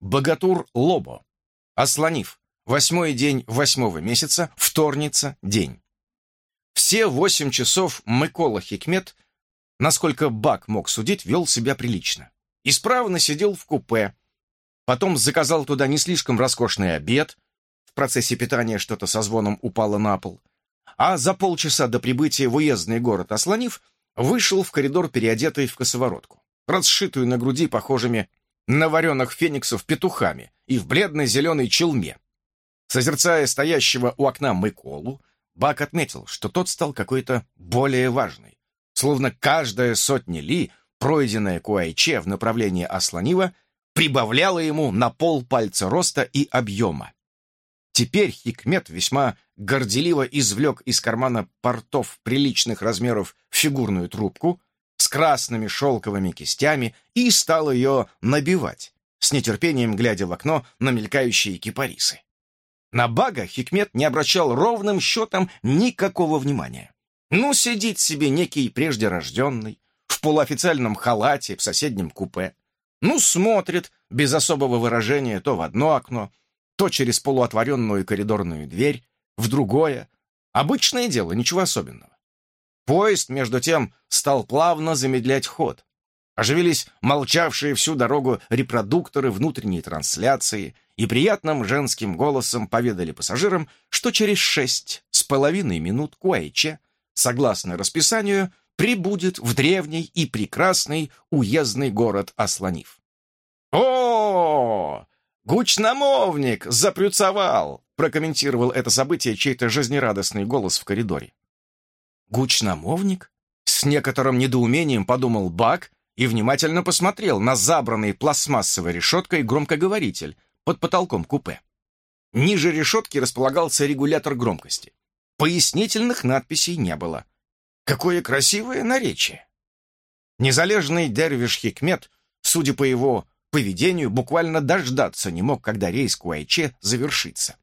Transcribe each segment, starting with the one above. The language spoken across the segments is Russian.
Богатур Лобо. Ослонив. Восьмой день восьмого месяца, вторница, день. Все восемь часов Микола Хикмет, насколько Бак мог судить, вел себя прилично. Исправно сидел в купе, потом заказал туда не слишком роскошный обед, в процессе питания что-то со звоном упало на пол, а за полчаса до прибытия в уездный город Ослонив вышел в коридор, переодетый в косоворотку, расшитую на груди похожими на вареных фениксов петухами и в бледно-зеленой челме. Созерцая стоящего у окна Миколу, Бак отметил, что тот стал какой-то более важный, словно каждая сотня ли, пройденная Куайче в направлении Асланива, прибавляла ему на пол пальца роста и объема. Теперь Хикмет весьма горделиво извлек из кармана портов приличных размеров фигурную трубку с красными шелковыми кистями и стал ее набивать, с нетерпением глядя в окно на мелькающие кипарисы. На Бага Хикмет не обращал ровным счетом никакого внимания. Ну, сидит себе некий прежде рожденный, в полуофициальном халате в соседнем купе. Ну, смотрит, без особого выражения, то в одно окно, то через полуотворенную коридорную дверь, в другое. Обычное дело, ничего особенного. Поезд, между тем, стал плавно замедлять ход. Оживились молчавшие всю дорогу репродукторы внутренней трансляции и приятным женским голосом поведали пассажирам, что через шесть с половиной минут Куэйче, согласно расписанию, прибудет в древний и прекрасный уездный город Асланив. «О, «Гучномовник запрюцовал!» прокомментировал это событие чей-то жизнерадостный голос в коридоре. «Гучномовник?» С некоторым недоумением подумал Бак и внимательно посмотрел на забранный пластмассовой решеткой громкоговоритель под потолком купе. Ниже решетки располагался регулятор громкости. Пояснительных надписей не было. Какое красивое наречие! Незалежный дервиш Хикмет, судя по его поведению буквально дождаться не мог, когда рейс Куайче завершится.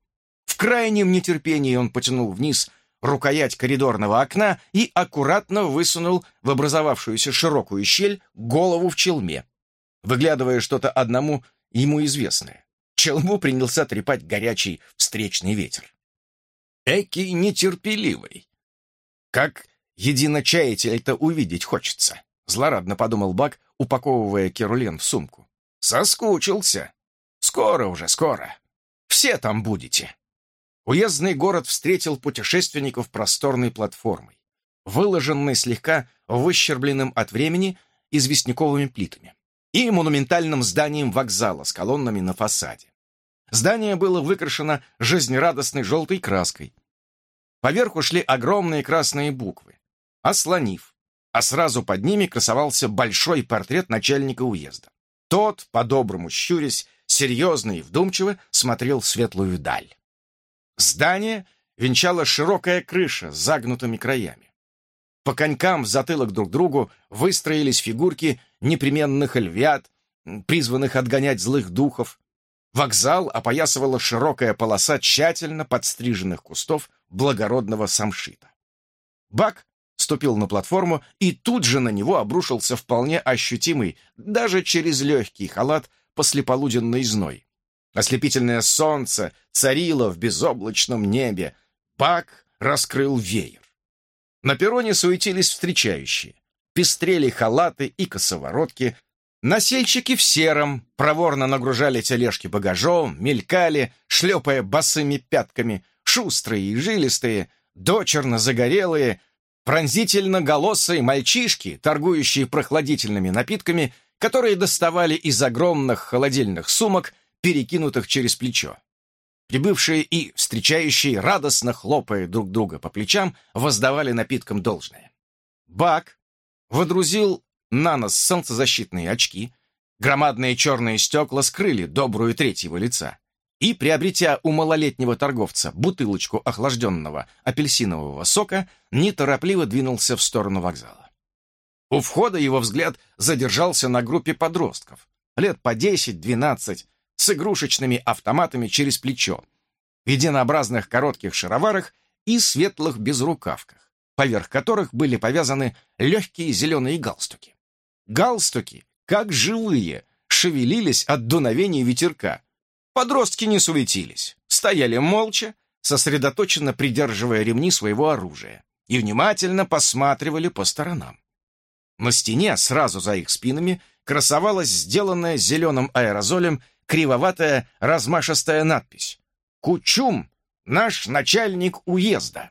В крайнем нетерпении он потянул вниз рукоять коридорного окна и аккуратно высунул в образовавшуюся широкую щель голову в челме, выглядывая что-то одному ему известное. Челму принялся трепать горячий встречный ветер. Экий нетерпеливый. Как единочаятель-то увидеть хочется, злорадно подумал Бак, упаковывая керулен в сумку. Соскучился. Скоро уже, скоро. Все там будете. Уездный город встретил путешественников просторной платформой, выложенной слегка выщербленным от времени известняковыми плитами и монументальным зданием вокзала с колоннами на фасаде. Здание было выкрашено жизнерадостной желтой краской. Поверху шли огромные красные буквы «Ослонив», а сразу под ними красовался большой портрет начальника уезда. Тот, по-доброму щурясь, серьезно и вдумчиво смотрел в светлую даль. Здание венчала широкая крыша с загнутыми краями. По конькам в затылок друг другу выстроились фигурки непременных львят, призванных отгонять злых духов. Вокзал опоясывала широкая полоса тщательно подстриженных кустов благородного самшита. Бак ступил на платформу, и тут же на него обрушился вполне ощутимый, даже через легкий халат, послеполуденный зной. Ослепительное солнце царило в безоблачном небе. Бак раскрыл веер. На перроне суетились встречающие. Пестрели халаты и косоворотки. Носильщики в сером проворно нагружали тележки багажом, мелькали, шлепая босыми пятками, шустрые и жилистые, дочерно загорелые, Пронзительно-голосые мальчишки, торгующие прохладительными напитками, которые доставали из огромных холодильных сумок, перекинутых через плечо. Прибывшие и встречающие, радостно хлопая друг друга по плечам, воздавали напиткам должное. Бак водрузил на нос солнцезащитные очки, громадные черные стекла скрыли добрую треть его лица и, приобретя у малолетнего торговца бутылочку охлажденного апельсинового сока, неторопливо двинулся в сторону вокзала. У входа его взгляд задержался на группе подростков, лет по 10-12, с игрушечными автоматами через плечо, в единообразных коротких шароварах и светлых безрукавках, поверх которых были повязаны легкие зеленые галстуки. Галстуки, как живые, шевелились от дуновения ветерка. Подростки не суетились, стояли молча, сосредоточенно придерживая ремни своего оружия, и внимательно посматривали по сторонам. На стене, сразу за их спинами, красовалась сделанная зеленым аэрозолем кривоватая размашистая надпись «Кучум, наш начальник уезда».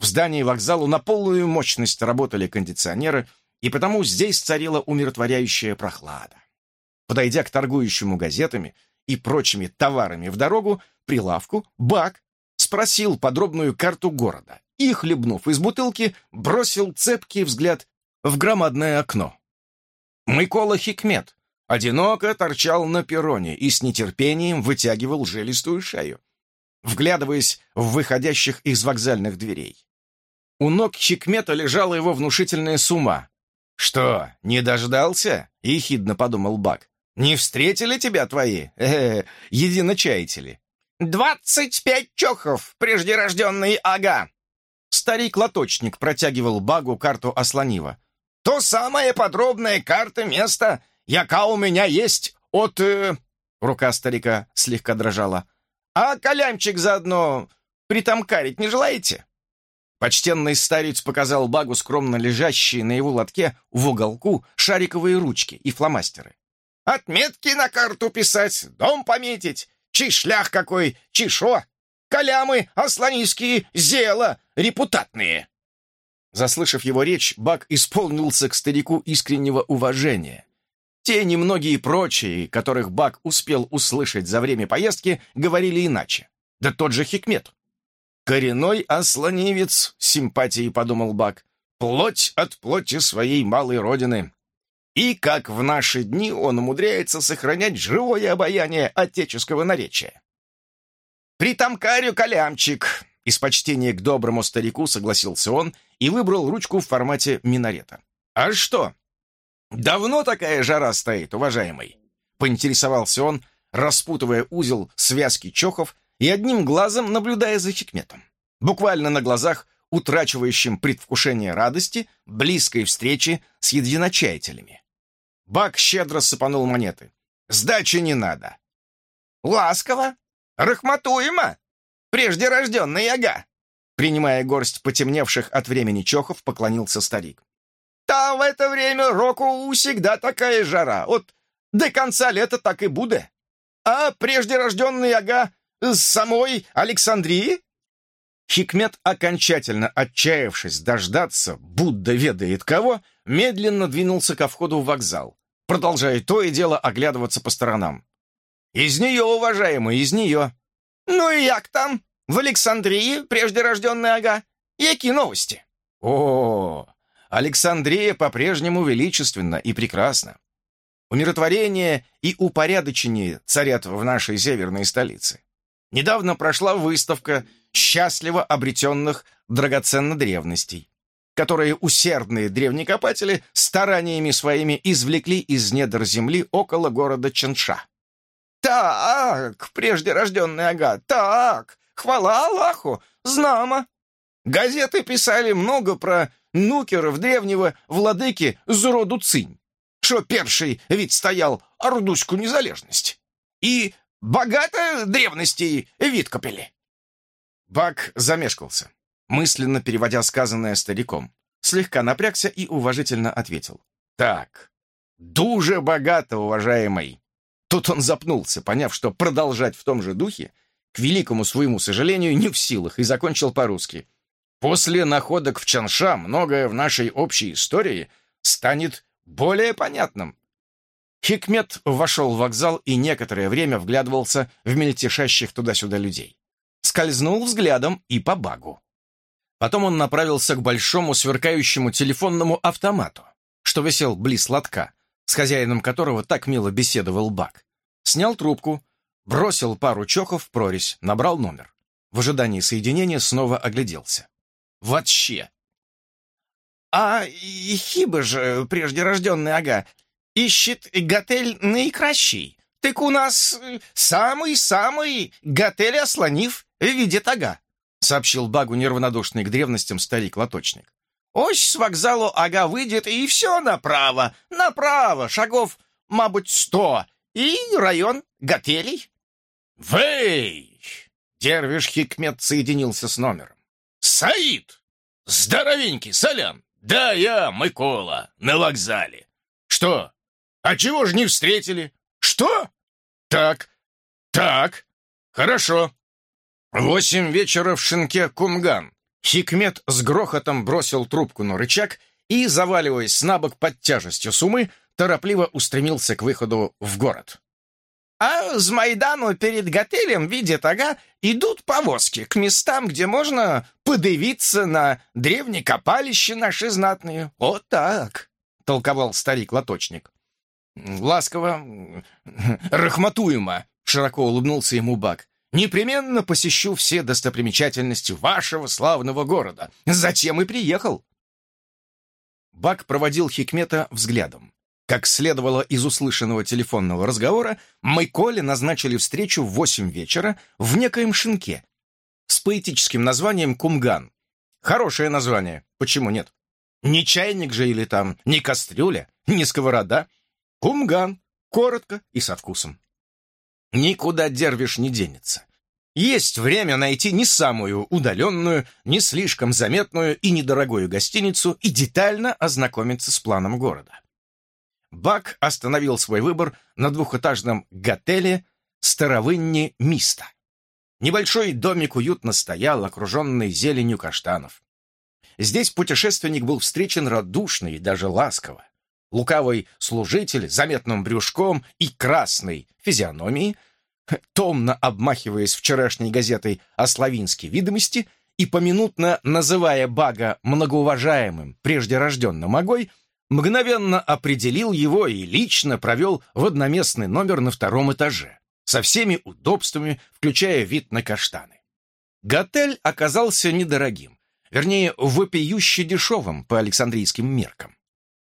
В здании вокзала на полную мощность работали кондиционеры, и потому здесь царила умиротворяющая прохлада. Подойдя к торгующему газетами и прочими товарами в дорогу, прилавку, Бак спросил подробную карту города и, хлебнув из бутылки, бросил цепкий взгляд в громадное окно. Микола Хикмет одиноко торчал на перроне и с нетерпением вытягивал жилистую шею, вглядываясь в выходящих из вокзальных дверей. У ног Хикмета лежала его внушительная сумма. «Что, не дождался?» — ехидно подумал Бак. «Не встретили тебя твои, э, -э единочаятели?» «Двадцать пять чохов, преждерожденный ага!» Старик-лоточник протягивал Багу карту Ослонива. То самая подробная карта места, яка у меня есть от...» э... Рука старика слегка дрожала. «А колямчик заодно притамкарить не желаете?» Почтенный старец показал Багу скромно лежащие на его лотке в уголку шариковые ручки и фломастеры. «Отметки на карту писать, дом пометить, шлях какой, чи шо, колямы ослонийские, зела репутатные». Заслышав его речь, Бак исполнился к старику искреннего уважения. Те немногие прочие, которых Бак успел услышать за время поездки, говорили иначе. Да тот же Хикмет. «Коренной ослонивец», — симпатией подумал Бак, «плоть от плоти своей малой родины». И как в наши дни он умудряется сохранять живое обаяние отеческого наречия. «Притамкарю колямчик», — из почтения к доброму старику согласился он и выбрал ручку в формате минарета. «А что? Давно такая жара стоит, уважаемый?» Поинтересовался он, распутывая узел связки чохов и одним глазом наблюдая за Хикметом. Буквально на глазах, утрачивающим предвкушение радости, близкой встречи с единочаятелями. Бак щедро сыпанул монеты. «Сдачи не надо». «Ласково, рахматуемо, прежде рожденный ага», Принимая горсть потемневших от времени чохов, поклонился старик. «Та в это время року всегда такая жара. Вот до конца лета так и будет. А прежде рожденный ага с самой Александрии?» Хикмет, окончательно отчаявшись дождаться, Будда ведает кого, медленно двинулся ко входу в вокзал, продолжая то и дело оглядываться по сторонам. «Из нее, уважаемый, из нее!» «Ну и як там?» В Александрии, прежде рожденный ага, які новости?» «О, Александрия по-прежнему величественна и прекрасна. Умиротворение и упорядочение царят в нашей северной столице. Недавно прошла выставка счастливо обретенных драгоценных древностей, которые усердные древнекопатели стараниями своими извлекли из недр земли около города Чанша. «Так, прежде рожденный ага, так, Хвала Аллаху! Знамо! Газеты писали много про нукеров древнего владыки з роду Цинь, що перший відстоял Ордуську незалежность. И богато древностей відкопили. Бак замешкался, мысленно переводя сказанное стариком. Слегка напрягся и уважительно ответил. «Так, дуже богато, уважаемый!» Тут он запнулся, поняв, что продолжать в том же духе к великому своему сожалению, не в силах, и закончил по-русски. После находок в Чанша многое в нашей общей истории станет более понятным. Хикмет вошел в вокзал и некоторое время вглядывался в мельтешащих туда-сюда людей. Скользнул взглядом и по багу. Потом он направился к большому сверкающему телефонному автомату, что висел близ лотка, с хозяином которого так мило беседовал баг. Снял трубку, Бросил пару чоков в прорезь, набрал номер. В ожидании соединения снова огляделся. Вообще. А хиба же, прежде рожденный ага, ищет готель наикращий. Так у нас самый-самый готель ослонив видит ага, сообщил Багу неравнодушный к древностям старик-лоточник. Ось с вокзалу ага выйдет, и все направо, направо, шагов мабуть, сто, и район готелей. «Вэй!» — Дервиш Хикмет соединился с номером. «Саид! Здоровенький, салям! Да, я Микола, на вокзале. Что? А чего же не встретили? Что? Так, так, хорошо. Восемь вечера в шинке Кумган. Хикмет с грохотом бросил трубку на рычаг и, заваливаясь на бок под тяжестью сумы, торопливо устремился к выходу в город. А с Майдану перед готелем, видят, ага, идут повозки к местам, где можно подивиться на древние копалища наши знатные. Вот так, — толковал старик-лоточник. Ласково, рахматуемо, — широко улыбнулся ему Бак. Непременно посещу все достопримечательности вашего славного города. Затем и приехал. Бак проводил Хикмета взглядом. Как следовало из услышанного телефонного разговора, Майколе назначили встречу в восемь вечера в некоем шинке с поэтическим названием «Кумган». Хорошее название, почему нет? Не чайник же или там, не кастрюля, не сковорода. Кумган, коротко и со вкусом. Никуда дервиш не денется. Есть время найти не самую удаленную, не слишком заметную и недорогую гостиницу и детально ознакомиться с планом города. Бак остановил свой выбор на двухэтажном готеле «Старовынни Миста». Небольшой домик уютно стоял, окруженный зеленью каштанов. Здесь путешественник был встречен радушно и даже ласково. Лукавый служитель заметным брюшком и красной физиономией, томно обмахиваясь вчерашней газетой о славинской видимости и поминутно называя Бага многоуважаемым прежде рожденным огой, мгновенно определил его и лично провел в одноместный номер на втором этаже, со всеми удобствами, включая вид на каштаны. Готель оказался недорогим, вернее, вопиюще дешевым по александрийским меркам.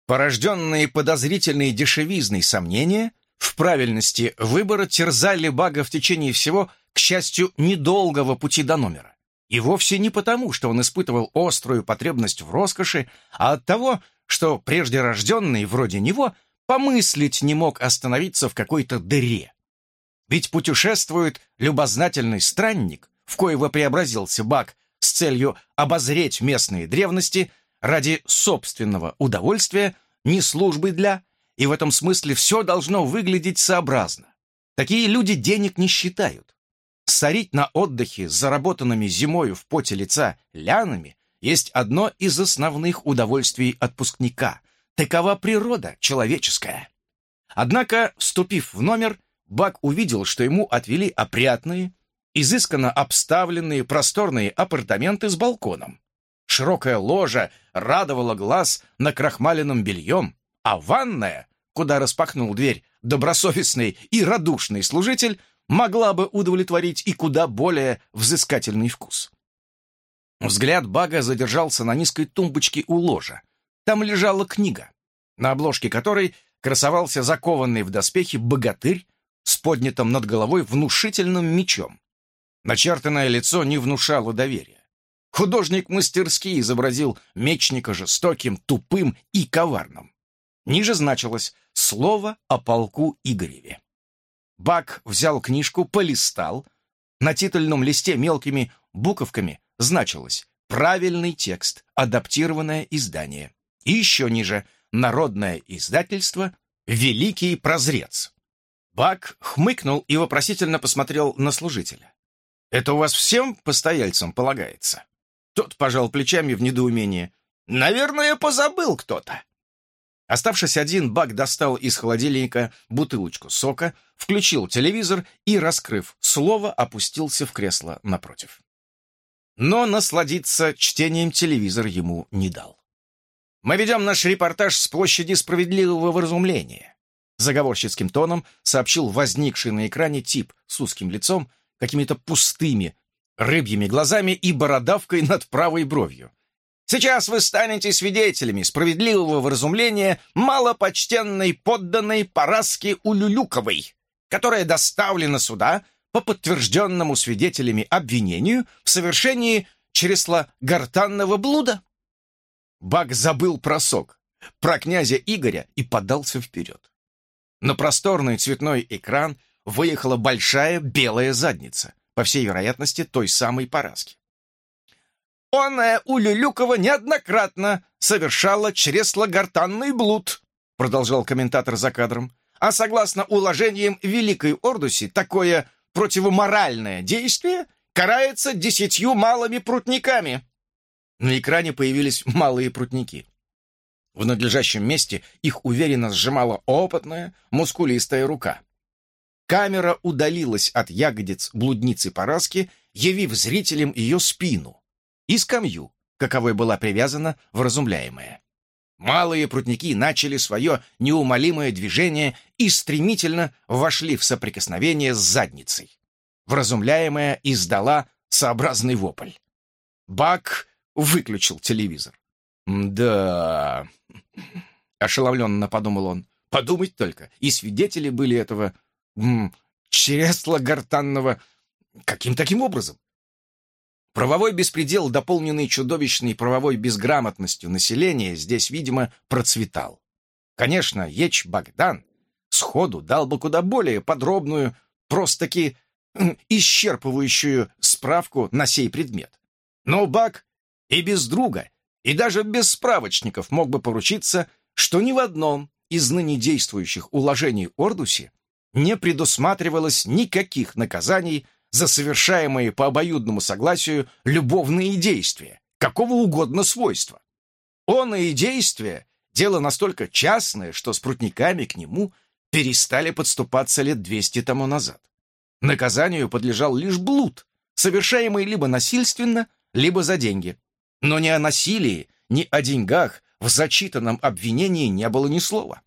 Порожденные подозрительной дешевизной сомнения в правильности выбора терзали Бага в течение всего, к счастью, недолгого пути до номера. И вовсе не потому, что он испытывал острую потребность в роскоши, а от того, что прежде рожденный вроде него помыслить не мог остановиться в какой-то дыре. Ведь путешествует любознательный странник, в коего преобразился Бак с целью обозреть местные древности ради собственного удовольствия, не службы для, и в этом смысле все должно выглядеть сообразно. Такие люди денег не считают. Сорить на отдыхе с заработанными зимою в поте лица лянами есть одно из основных удовольствий отпускника. Такова природа человеческая. Однако, вступив в номер, Бак увидел, что ему отвели опрятные, изысканно обставленные просторные апартаменты с балконом. Широкая ложа радовала глаз накрахмаленным бельем, а ванная, куда распахнул дверь добросовестный и радушный служитель, могла бы удовлетворить и куда более взыскательный вкус. Взгляд Бага задержался на низкой тумбочке у ложа. Там лежала книга, на обложке которой красовался закованный в доспехи богатырь с поднятым над головой внушительным мечом. Начертанное лицо не внушало доверия. Художник мастерски изобразил мечника жестоким, тупым и коварным. Ниже значилось «Слово о полку Игореве». Бак взял книжку, полистал. На титульном листе мелкими буковками значилось «Правильный текст, адаптированное издание». И еще ниже «Народное издательство «Великий прозрец». Бак хмыкнул и вопросительно посмотрел на служителя. «Это у вас всем постояльцам полагается?» Тот пожал плечами в недоумении. «Наверное, позабыл кто-то». Оставшись один, Бак достал из холодильника бутылочку сока, включил телевизор и, раскрыв слово, опустился в кресло напротив но насладиться чтением телевизор ему не дал. «Мы ведем наш репортаж с площади справедливого вразумления», заговорщицким тоном сообщил возникший на экране тип с узким лицом, какими-то пустыми, рыбьими глазами и бородавкой над правой бровью. «Сейчас вы станете свидетелями справедливого вразумления малопочтенной подданной Параски Улюлюковой, которая доставлена сюда по подтвержденному свидетелями обвинению в совершении чресла-гортанного блуда. Бак забыл про сок, про князя Игоря и подался вперед. На просторный цветной экран выехала большая белая задница, по всей вероятности, той самой Параски. «Оная Улюлюкова неоднократно совершала чресло-гортанный блуд», продолжал комментатор за кадром. «А согласно уложениям Великой Ордуси, такое противоморальное действие карается десятью малыми прутниками». На экране появились малые прутники. В надлежащем месте их уверенно сжимала опытная, мускулистая рука. Камера удалилась от ягодиц блудницы Параски, явив зрителям ее спину и скамью, каковой была привязана вразумляемая. Малые прутники начали свое неумолимое движение и стремительно вошли в соприкосновение с задницей. Вразумляемая издала сообразный вопль. Бак выключил телевизор. «Да...» — ошеломленно подумал он. «Подумать только, и свидетели были этого... Чресла гортанного... Каким таким образом?» Правовой беспредел, дополненный чудовищной правовой безграмотностью населения, здесь, видимо, процветал. Конечно, Еч Богдан сходу дал бы куда более подробную, просто-таки исчерпывающую справку на сей предмет. Но Бак и без друга, и даже без справочников мог бы поручиться, что ни в одном из ныне действующих уложений Ордуси не предусматривалось никаких наказаний за совершаемые по обоюдному согласию любовные действия, какого угодно свойства. Он и действия — дело настолько частное, что с прутниками к нему перестали подступаться лет двести тому назад. Наказанию подлежал лишь блуд, совершаемый либо насильственно, либо за деньги. Но ни о насилии, ни о деньгах в зачитанном обвинении не было ни слова.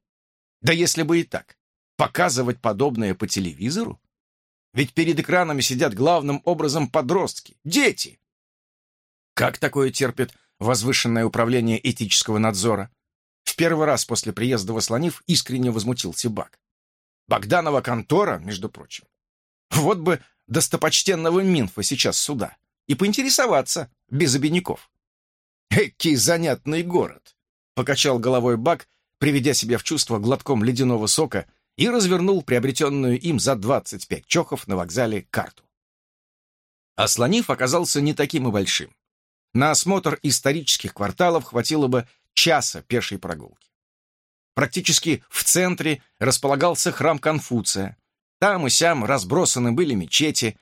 Да если бы и так, показывать подобное по телевизору? Ведь перед экранами сидят главным образом подростки, дети. Как такое терпит возвышенное управление этического надзора? В первый раз после приезда в Ослонив искренне возмутился Бак. Богданова контора, между прочим. Вот бы достопочтенного Минфа сейчас сюда и поинтересоваться без обиняков. «Экий занятный город!» — покачал головой Бак, приведя себя в чувство глотком ледяного сока и развернул приобретенную им за 25 чохов на вокзале карту. Ослонив оказался не таким и большим. На осмотр исторических кварталов хватило бы часа пешей прогулки. Практически в центре располагался храм Конфуция. Там и сям разбросаны были мечети,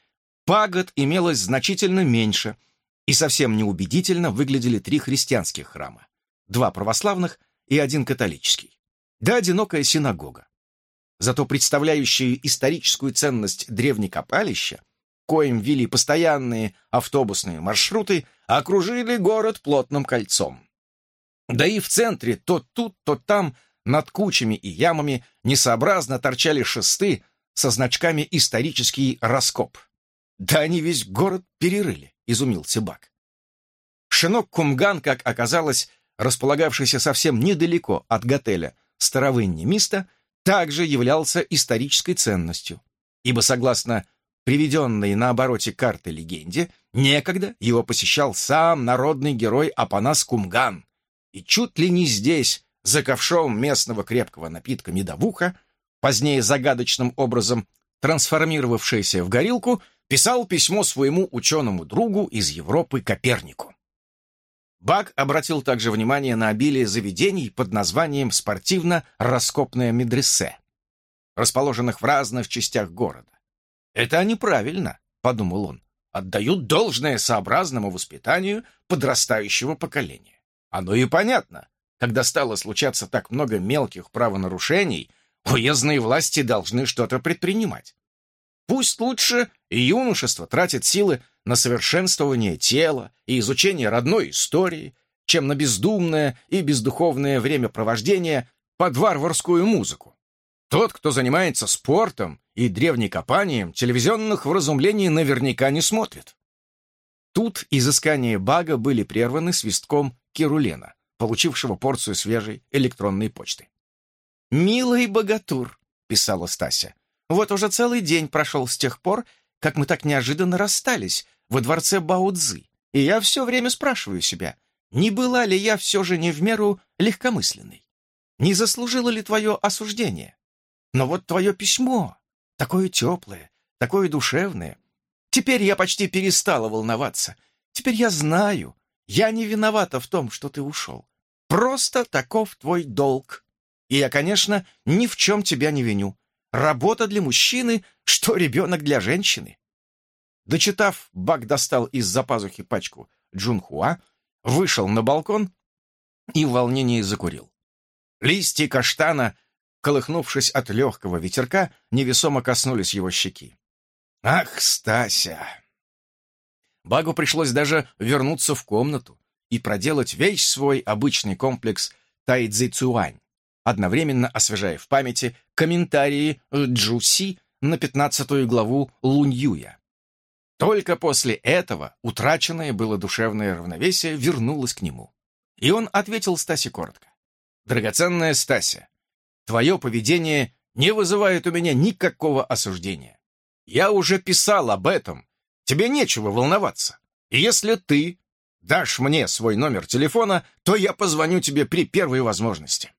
пагод имелось значительно меньше — и совсем неубедительно выглядели три христианских храма, два православных и один католический, да одинокая синагога. Зато представляющие историческую ценность древнекопалища, коим вели постоянные автобусные маршруты, окружили город плотным кольцом. Да и в центре то тут, то там над кучами и ямами несообразно торчали шесты со значками «Исторический раскоп». Да они весь город перерыли. — изумился Бак. Шинок Кумган, как оказалось, располагавшийся совсем недалеко от готеля Старовынни Миста, также являлся исторической ценностью, ибо, согласно приведенной на обороте карты легенде, некогда его посещал сам народный герой Апанас Кумган, и чуть ли не здесь, за ковшом местного крепкого напитка медовуха, позднее загадочным образом трансформировавшаяся в горилку, писал письмо своему ученому другу из Европы Копернику. Бак обратил также внимание на обилие заведений под названием «Спортивно-раскопное медресе», расположенных в разных частях города. «Это они правильно», — подумал он, «отдают должное сообразному воспитанию подрастающего поколения. Оно и понятно. Когда стало случаться так много мелких правонарушений, уездные власти должны что-то предпринимать. Пусть лучше юношество тратит силы на совершенствование тела и изучение родной истории, чем на бездумное и бездуховное времяпровождение под варварскую музыку. Тот, кто занимается спортом и древнекопанием, телевизионных вразумлений наверняка не смотрит. Тут изыскания Бага были прерваны свистком Кирулена, получившего порцию свежей электронной почты. «Милый богатур», — писала Стася, вот уже целый день прошел с тех пор, как мы так неожиданно расстались во дворце Баудзы, и я все время спрашиваю себя, не была ли я все же не в меру легкомысленной? Не заслужила ли твое осуждение? Но вот твое письмо, такое теплое, такое душевное. Теперь я почти перестала волноваться. Теперь я знаю, я не виновата в том, что ты ушел. Просто таков твой долг. И я, конечно, ни в чем тебя не виню. Работа для мужчины, что ребенок для женщины. Дочитав, Бак достал из-за пазухи пачку Джунхуа, вышел на балкон и в волнении закурил. Листья каштана, колыхнувшись от легкого ветерка, невесомо коснулись его щеки. «Ах, Стася!» Багу пришлось даже вернуться в комнату и проделать весь свой обычный комплекс тайцзицуань, одновременно освежая в памяти комментарии Джуси на пятнадцатую главу Луньюя. Только после этого утраченное было душевное равновесие вернулось к нему. И он ответил Стасе коротко. «Драгоценная Стася, твое поведение не вызывает у меня никакого осуждения. Я уже писал об этом. Тебе нечего волноваться. И если ты дашь мне свой номер телефона, то я позвоню тебе при первой возможности».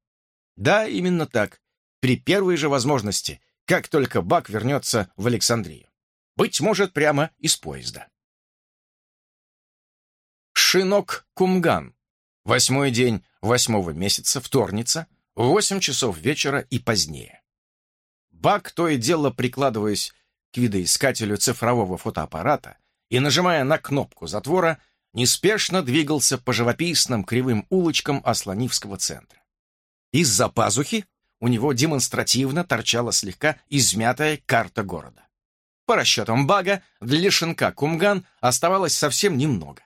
Да, именно так. При первой же возможности, как только Бак вернется в Александрию. Быть может, прямо из поезда. Шинок Кумган. Восьмой день восьмого месяца, вторница, восемь часов вечера и позднее. Бак, то и дело прикладываясь к видоискателю цифрового фотоаппарата и нажимая на кнопку затвора, неспешно двигался по живописным кривым улочкам Асланивского центра. Из-за пазухи у него демонстративно торчала слегка измятая карта города. По расчетам Бага, для шинка Кумган оставалось совсем немного.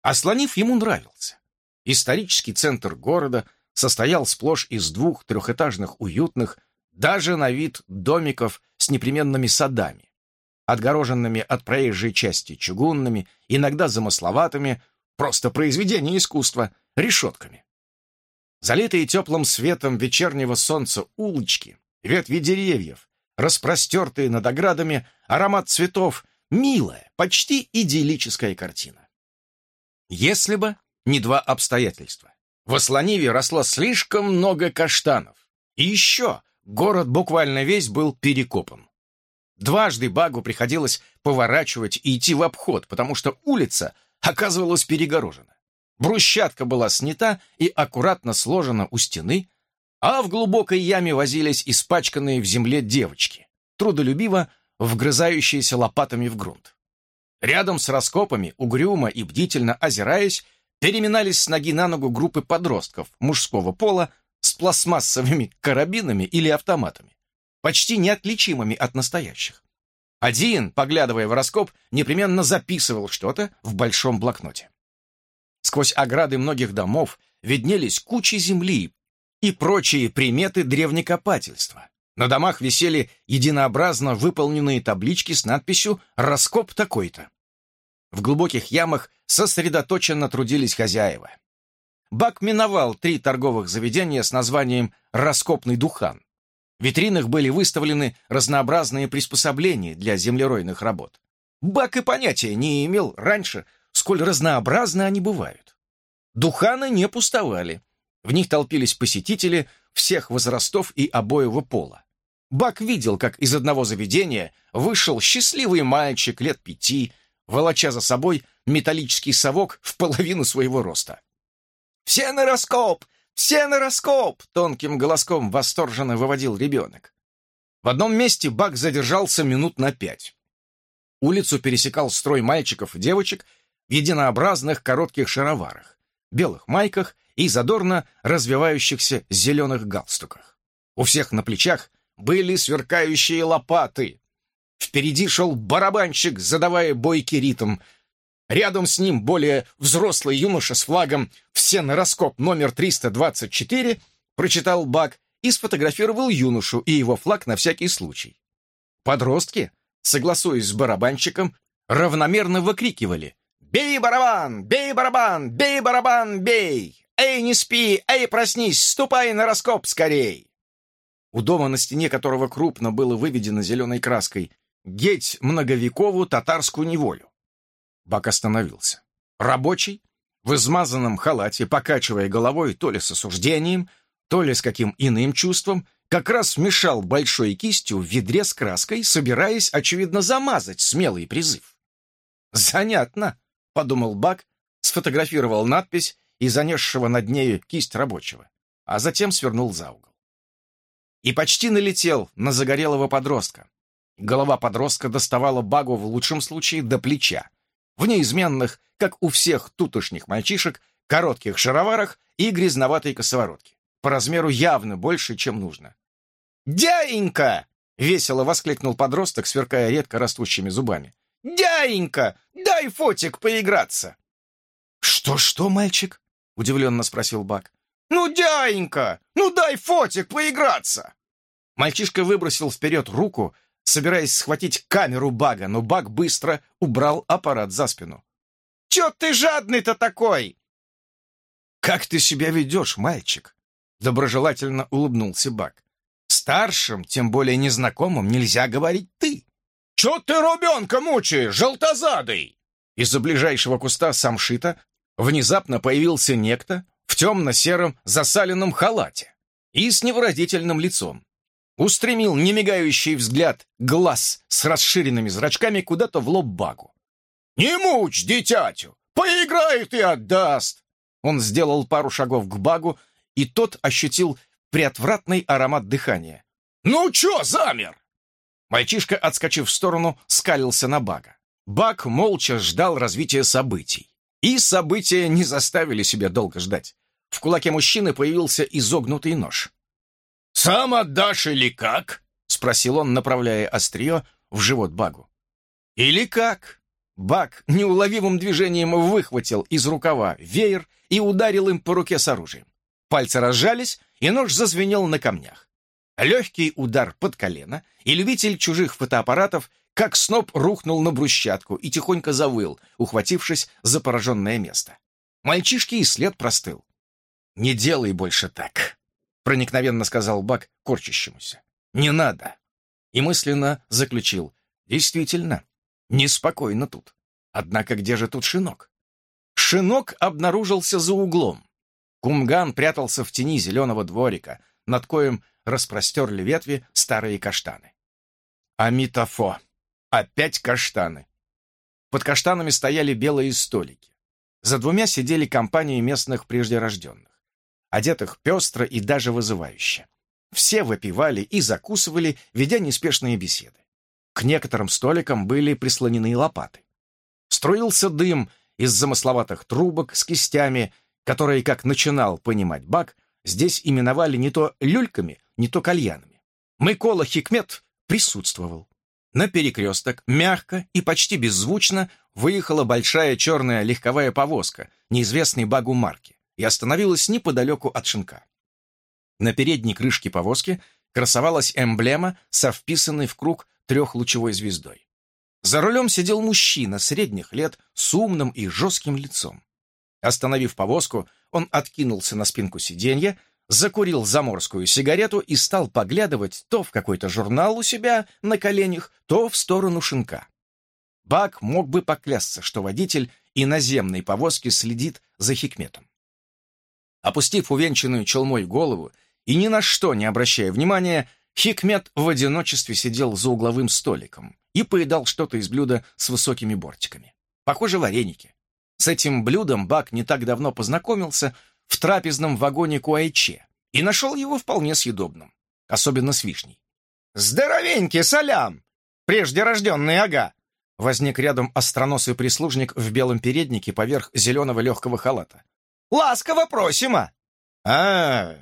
Ослонив ему нравился. Исторический центр города состоял сплошь из двух трехэтажных уютных, даже на вид домиков с непременными садами, отгороженными от проезжей части чугунными, иногда замысловатыми, просто произведение искусства, решетками. Залитые теплым светом вечернего солнца улочки, ветви деревьев, распростертые над оградами, аромат цветов, милая, почти идиллическая картина. Если бы не два обстоятельства. В Асланиве росло слишком много каштанов. И еще город буквально весь был перекопан. Дважды Багу приходилось поворачивать и идти в обход, потому что улица оказывалась перегорожена. Брусчатка была снята и аккуратно сложена у стены, а в глубокой яме возились испачканные в земле девочки, трудолюбиво вгрызающиеся лопатами в грунт. Рядом с раскопами, угрюмо и бдительно озираясь, переминались с ноги на ногу группы подростков мужского пола с пластмассовыми карабинами или автоматами, почти неотличимыми от настоящих. Один, поглядывая в раскоп, непременно записывал что-то в большом блокноте. Сквозь ограды многих домов виднелись кучи земли, и прочие приметы древнекопательства. На домах висели единообразно выполненные таблички с надписью «Раскоп такой-то». В глубоких ямах сосредоточенно трудились хозяева. Бак миновал три торговых заведения с названием «Раскопный духан». В витринах были выставлены разнообразные приспособления для землеройных работ. Бак и понятия не имел раньше, сколь разнообразны они бывают. Духаны не пустовали. В них толпились посетители всех возрастов и обоего пола. Бак видел, как из одного заведения вышел счастливый мальчик лет пяти, волоча за собой металлический совок в половину своего роста. «Все на раскоп! Все на раскоп!» — тонким голоском восторженно выводил ребенок. В одном месте Бак задержался минут на пять. Улицу пересекал строй мальчиков и девочек единообразных коротких шароварах, белых майках и задорно развивающихся зеленых галстуках. У всех на плечах были сверкающие лопаты. Впереди шел барабанщик, задавая бойкий ритм. Рядом с ним более взрослый юноша с флагом «Все на раскоп номер 324» прочитал Бак и сфотографировал юношу и его флаг на всякий случай. Подростки, согласуясь с барабанщиком, равномерно выкрикивали «Бей барабан! Бей барабан! Бей барабан! Бей!» «Эй, не спи! Эй, проснись! Ступай на раскоп скорей!» У дома, на стене которого крупно было выведено зеленой краской «Геть многовековую татарскую неволю». Бак остановился. Рабочий, в измазанном халате, покачивая головой то ли с осуждением, то ли с каким иным чувством, как раз мешал большой кистью в ведре с краской, собираясь, очевидно, замазать смелый призыв. «Занятно», — подумал Бак, сфотографировал надпись и занесшего над нею кисть рабочего, а затем свернул за угол. И почти налетел на загорелого подростка. Голова подростка доставала Багу в лучшем случае до плеча, в неизменных, как у всех тутошних мальчишек, коротких шароварах и грязноватой косоворотке, по размеру явно больше, чем нужно. «Дяенька!» — весело воскликнул подросток, сверкая редко растущими зубами. «Дяенька, дай фотик поиграться!» «Что-что, мальчик?» — удивленно спросил Бак. «Ну, дяенька, ну дай фотик поиграться!» Мальчишка выбросил вперед руку, собираясь схватить камеру Бага, но Баг быстро убрал аппарат за спину. «Чё ты жадный-то такой?» «Как ты себя ведешь, мальчик?» Доброжелательно улыбнулся Баг. «Старшим, тем более незнакомым, нельзя говорить «ты». «Чё ты ребенка мучаешь, желтозадый?» Из-за ближайшего куста самшита внезапно появился некто в темно-сером засаленном халате и с невыразительным лицом устремил немигающий взгляд глаз с расширенными зрачками куда-то в лоб Багу. «Не мучь дитятю! Поиграет и отдаст!» Он сделал пару шагов к Багу, и тот ощутил приотвратный аромат дыхания. «Ну чё замер?» Мальчишка, отскочив в сторону, скалился на Бага. Баг молча ждал развития событий. И события не заставили себя долго ждать. В кулаке мужчины появился изогнутый нож. «Сам отдашь или как?» — спросил он, направляя острие в живот Багу. «Или как?» Баг неуловимым движением выхватил из рукава веер и ударил им по руке с оружием. Пальцы разжались, и нож зазвенел на камнях. Легкий удар под колено, и любитель чужих фотоаппаратов как сноп рухнул на брусчатку и тихонько завыл, ухватившись за пораженное место. Мальчишки и след простыл. «Не делай больше так», — проникновенно сказал Бак корчащемуся. «Не надо!» И мысленно заключил. «Действительно, неспокойно тут. Однако где же тут шинок?» Шинок обнаружился за углом. Кумган прятался в тени зеленого дворика, над коем распростерли ветви старые каштаны. Амитофо! Опять каштаны! Под каштанами стояли белые столики. За двумя сидели компании местных преждерожденных одетых пестро и даже вызывающе. Все выпивали и закусывали, ведя неспешные беседы. К некоторым столикам были прислонены лопаты. Струился дым из замысловатых трубок с кистями, которые, как начинал понимать Бак, здесь именовали не то люльками, не то кальянами. Микола Хикмет присутствовал. На перекресток мягко и почти беззвучно выехала большая черная легковая повозка неизвестной Багу марки и остановилась неподалеку от шинка. На передней крышке повозки красовалась эмблема со вписанной в круг трехлучевой звездой. За рулем сидел мужчина средних лет с умным и жестким лицом. Остановив повозку, он откинулся на спинку сиденья, закурил заморскую сигарету и стал поглядывать то в какой-то журнал у себя на коленях, то в сторону шинка. Бак мог бы поклясться, что водитель иноземной повозки следит за Хикметом. Опустив увенчанную челмой голову и ни на что не обращая внимания, Хикмет в одиночестве сидел за угловым столиком и поедал что-то из блюда с высокими бортиками. Похоже, вареники. С этим блюдом Бак не так давно познакомился в трапезном вагоне Куайче и нашел его вполне съедобным, особенно с вишней. «Здоровенький салям! Прежде рожденный ага!» Возник рядом остроносый прислужник в белом переднике поверх зеленого легкого халата. Ласково просимо!» «А,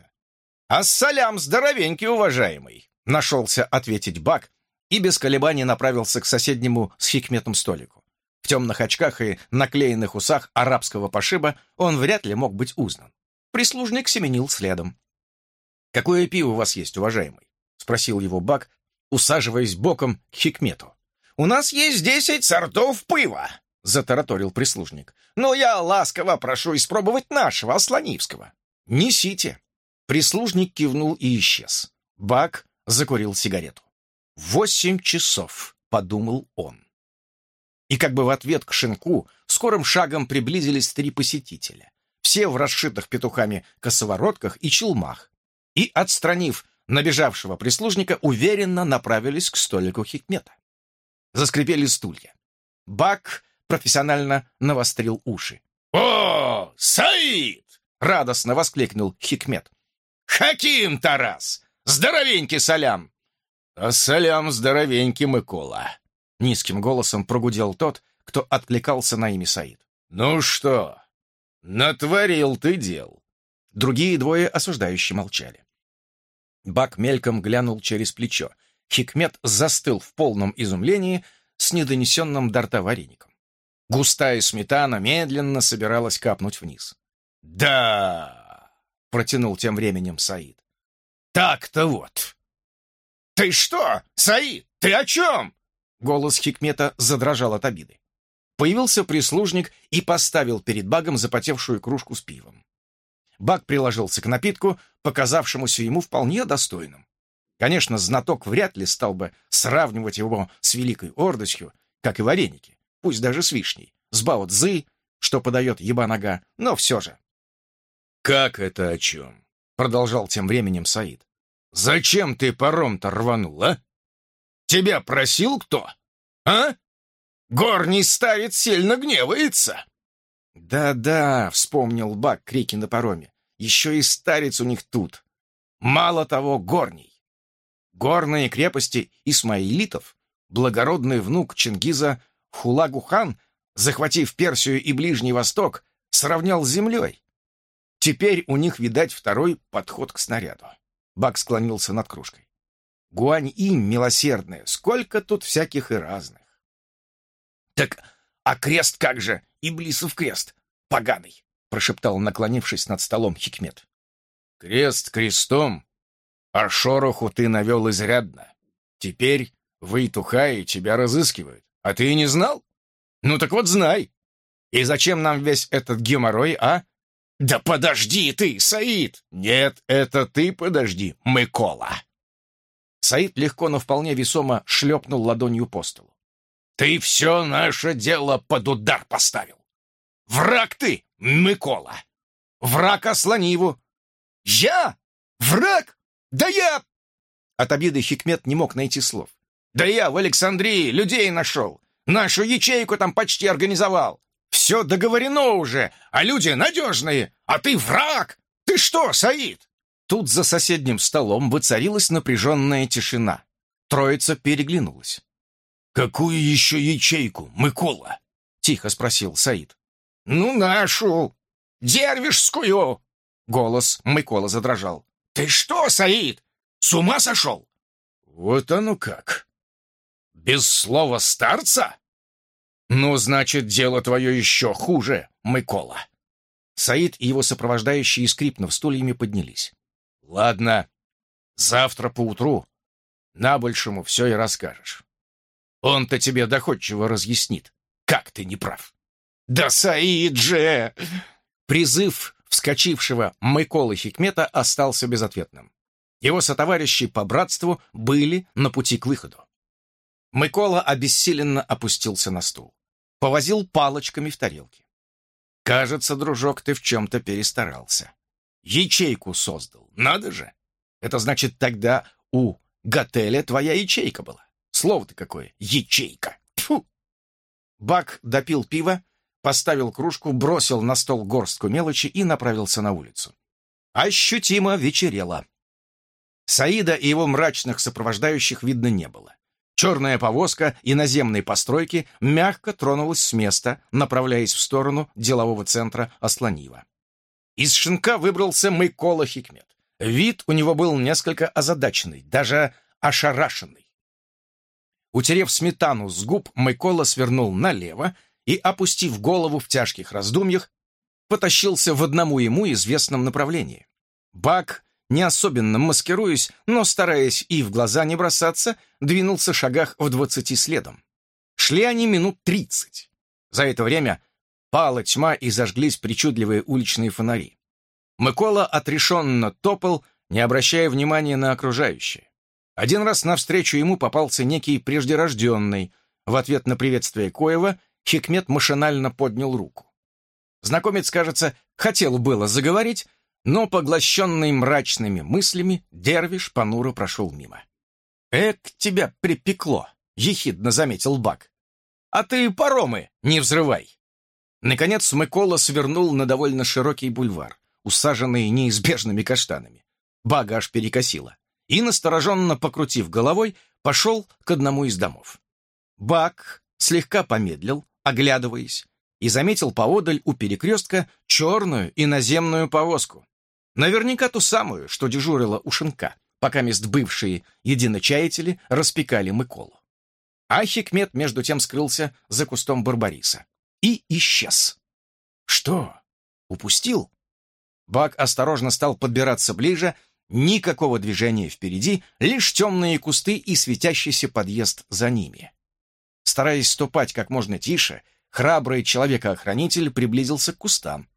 ассалям здоровенький, уважаемый!» Нашелся ответить Бак и без колебаний направился к соседнему с Хикметом столику. В темных очках и наклеенных усах арабского пошиба он вряд ли мог быть узнан. Прислужник семенил следом. «Какое пиво у вас есть, уважаемый?» — спросил его Бак, усаживаясь боком к Хикмету. «У нас есть десять сортов пива!» — затараторил прислужник. «Но я ласково прошу испробовать нашего, Асланивского». «Несите». Прислужник кивнул и исчез. Бак закурил сигарету. «Восемь часов», — подумал он. И как бы в ответ к шинку скорым шагом приблизились три посетителя, все в расшитых петухами косоворотках и челмах, и, отстранив набежавшего прислужника, уверенно направились к столику Хикмета. Заскрипели стулья. Бак профессионально навострил уши. «О, Саид!» — радостно воскликнул Хикмет. «Хаким Тарас! Здоровенький салям!» «А салям здоровенький Микола!» — низким голосом прогудел тот, кто откликался на имя Саид. «Ну что, натворил ты дел?» Другие двое осуждающие молчали. Бак мельком глянул через плечо. Хикмет застыл в полном изумлении с недонесенным до рта вареником. Густая сметана медленно собиралась капнуть вниз. «Да!» — протянул тем временем Саид. «Так-то вот!» «Ты что, Саид, ты о чем?» Голос Хикмета задрожал от обиды. Появился прислужник и поставил перед Багом запотевшую кружку с пивом. Баг приложился к напитку, показавшемуся ему вполне достойным. Конечно, знаток вряд ли стал бы сравнивать его с великой ордостью, как и вареники, пусть даже с вишней, с бао-цзы, что подает еба-нога, но все же. «Как это о чем?» — продолжал тем временем Саид. «Зачем ты паром-то рванул, а? Тебя просил кто? А? Горний ставит сильно гневается!» «Да-да», — вспомнил Бак крики на пароме, — «еще и старец у них тут. Мало того, горний. Горные крепости исмаилитов, благородный внук Чингиза Хулагу-хан, захватив Персию и Ближний Восток, сравнял с землей. Теперь у них, видать, второй подход к снаряду». Бак склонился над кружкой. «Гуань-инь, милосердная, сколько тут всяких и разных». «Так, а крест как же?» Иблисов крест, поганый!» — прошептал, наклонившись над столом Хикмет. «Крест крестом, а шороху ты навел изрядно. Теперь вы Тухаи тебя разыскивают, а ты и не знал? Ну так вот знай. И зачем нам весь этот геморрой, а?» «Да подожди ты, Саид!» «Нет, это ты подожди, Микола!» Саид легко, но вполне весомо шлепнул ладонью по столу. Ты все наше дело под удар поставил. Враг ты, Микола. Враг Асланиву. Я? Враг? Да я... От обиды Хикмет не мог найти слов. Да я в Александрии людей нашел. Нашу ячейку там почти организовал. Все договорено уже, а люди надежные. А ты враг. Ты что, Саид? Тут за соседним столом воцарилась напряженная тишина. Троица переглянулась. «Какую еще ячейку, Микола?» — тихо спросил Саид. «Ну, нашу! Дервишскую!» Голос Микола задрожал. «Ты что, Саид, с ума сошел?» «Вот оно как! Без слова старца?» «Ну, значит, дело твое еще хуже, Микола!» Саид и его сопровождающие, скрипнув стульями, поднялись. «Ладно, завтра поутру на большему все и расскажешь. Он-то тебе доходчиво разъяснит, как ты не прав. Да Саид же! Призыв вскочившего Миколы Хикмета остался безответным. Его сотоварищи по братству были на пути к выходу. Микола обессиленно опустился на стул. Повозил палочками в тарелке. «Кажется, дружок, ты в чем-то перестарался. Ячейку создал, надо же! Это значит, тогда у Готеля твоя ячейка была. Слово-то какое! Ячейка! Тьфу! Бак допил пиво, поставил кружку, бросил на стол горстку мелочи и направился на улицу. Ощутимо вечерело. Саида и его мрачных сопровождающих видно не было. Черная повозка иноземной постройки мягко тронулась с места, направляясь в сторону делового центра Асланива. Из шинка выбрался Микола Хикмет. Вид у него был несколько озадаченный, даже ошарашенный. Утерев сметану с губ, Микола свернул налево и, опустив голову в тяжких раздумьях, потащился в одному ему известном направлении. Бак, не особенно маскируясь, но стараясь и в глаза не бросаться, двинулся шагах в двадцати следом. Шли они минут тридцать. За это время пала тьма и зажглись причудливые уличные фонари. Микола отрешенно топал, не обращая внимания на окружающее. Один раз навстречу ему попался некий преждерожденный. В ответ на приветствие Коева Хикмет машинально поднял руку. Знакомец, кажется, хотел было заговорить, Но, поглощенный мрачными мыслями, Дервиш понуро прошел мимо. «Эк, тебя припекло!» — ехидно заметил Бак. «А ты паромы не взрывай!» Наконец Микола свернул на довольно широкий бульвар, усаженный неизбежными каштанами. Бага аж перекосила. И, настороженно покрутив головой, пошел к одному из домов. Бак слегка помедлил, оглядываясь, и заметил поодаль у перекрестка черную иноземную повозку. Наверняка ту самую, что дежурила у шинка, пока мест бывшие единочаятели распекали Миколу. А Хикмет между тем скрылся за кустом Барбариса и исчез. Что? Упустил? Бак осторожно стал подбираться ближе, никакого движения впереди, лишь темные кусты и светящийся подъезд за ними. Стараясь ступать как можно тише, храбрый человека-охранитель приблизился к кустам.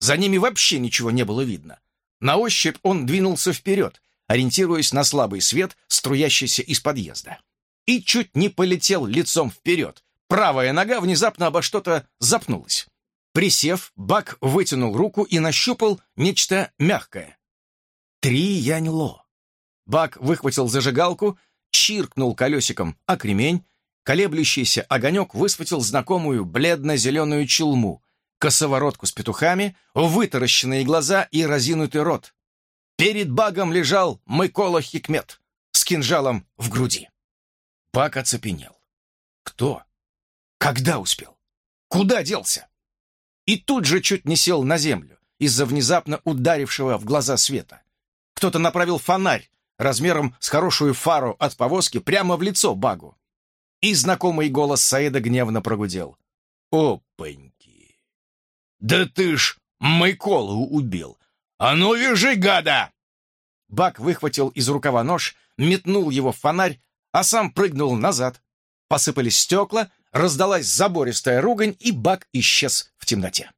За ними вообще ничего не было видно. На ощупь он двинулся вперед, ориентируясь на слабый свет, струящийся из подъезда. И чуть не полетел лицом вперед. Правая нога внезапно обо что-то запнулась. Присев, Бак вытянул руку и нащупал нечто мягкое. Три янь-ло. Бак выхватил зажигалку, чиркнул колесиком о кремень, колеблющийся огонек высветил знакомую бледно-зеленую челму, косоворотку с петухами, вытаращенные глаза и разинутый рот. Перед Багом лежал Микола Хикмет с кинжалом в груди. Баг оцепенел. Кто? Когда успел? Куда делся? И тут же чуть не сел на землю из-за внезапно ударившего в глаза света. Кто-то направил фонарь размером с хорошую фару от повозки прямо в лицо Багу. И знакомый голос Саида гневно прогудел. «Опаньки! Да ты ж Майколу убил! А ну, вяжи, гада!» Бак выхватил из рукава нож, метнул его в фонарь, а сам прыгнул назад. Посыпались стекла, раздалась забористая ругань, и Бак исчез в темноте.